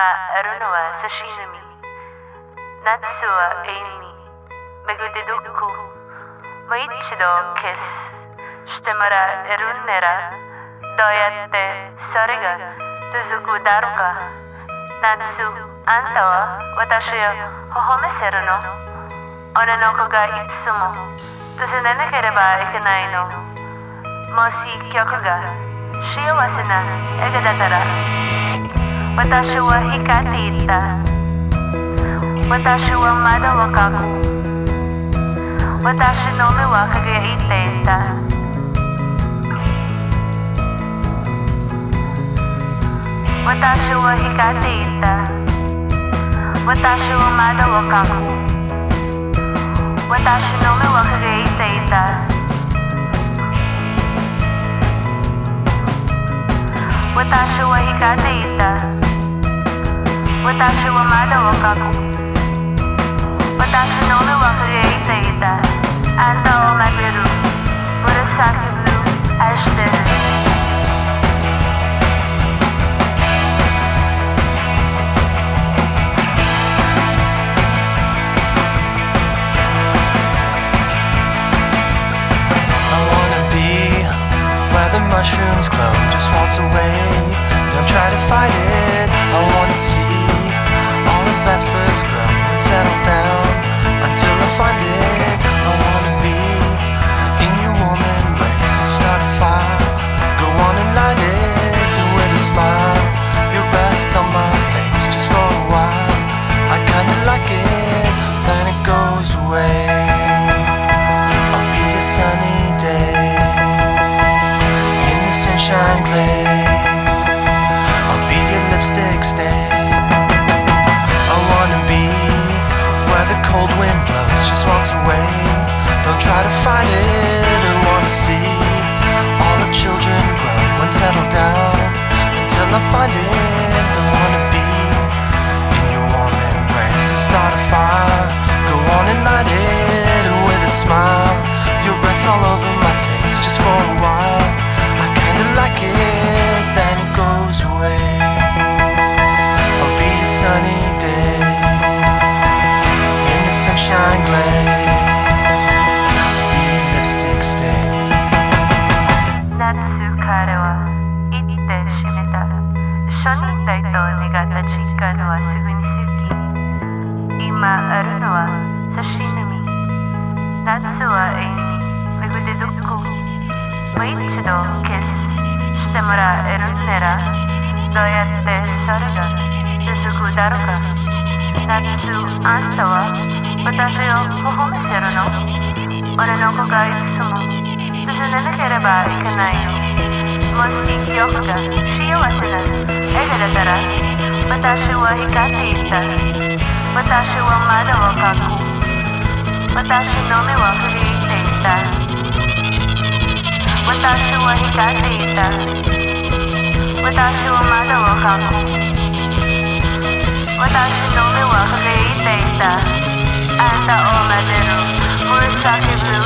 あるのは差し飲み。夏は永遠に巡ってどこ？もう一度キスしてもらえるなら。どうやって？それが続くだろうか。夏あんたは私を微笑ませるの？女の子がいつも。尋ねなければいけないの。もし曲が幸せな映画だったら私は光っていた私はまだ若く私の目は輝いていた私は光っていた私はまだ若く私の目は輝いていた Without you, I got Without you, I'm out of a Without you, no one walk again. I know my blue, but it's blue. I should. The mushrooms grow, just waltz away. Don't try to fight it. I wanna see all the vespers grow and settle down until I find it. I wanna be in your warm embrace and start a fire. Go on and light it with a smile. Your breath's on my face just for a while. I kinda like it, then it goes away. Stain. I wanna be where the cold wind blows, just waltz away. Don't try to fight it. I wanna see all the children grow and settle down until I find it. I wanna be in your warm embrace and start a fire. Go on and light it with a smile. Your breath's all over my face just for a while I kinda like it, then it goes away. いたいと願った時間はすぐに過ぎ今あるのは差し飲み夏は永遠に巡ってどこもう一度キスしてもらえるならどうやってそれが続くだろうか夏あんたは私を微笑ませるの？俺の子がいつも尋ねなければいけないの？もし曲が幸せな映画だったら私は光っていた。私はまだ若く私の目は震えていた。私は光っていた。私はまだ若く私の目は震えていた。I thought all my little.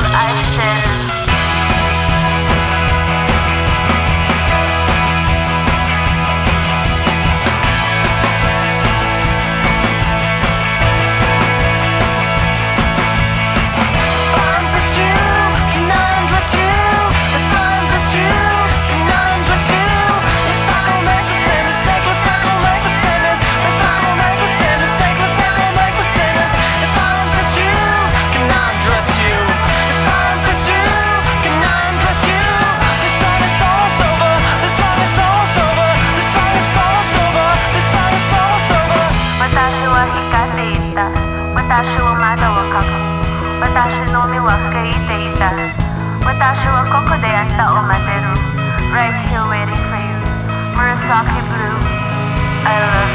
Murasaki Blue. I love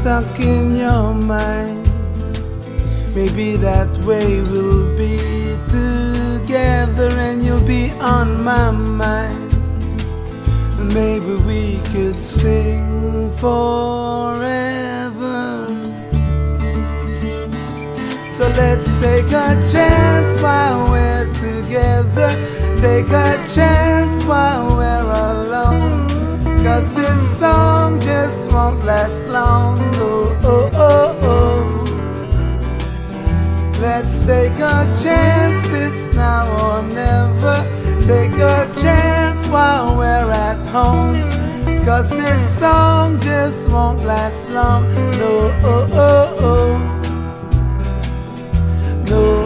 stuck in your mind. Maybe that way we'll be together and you'll be on my mind. Maybe we could sing forever. So let's take a chance while we're together. Take a chance while we're alone. Cause this song just won't last long. Oh, oh, oh, oh. Let's take a chance, it's now or never. Take a chance while we're at home. Cause this song just won't last long. No, oh, oh, oh. No.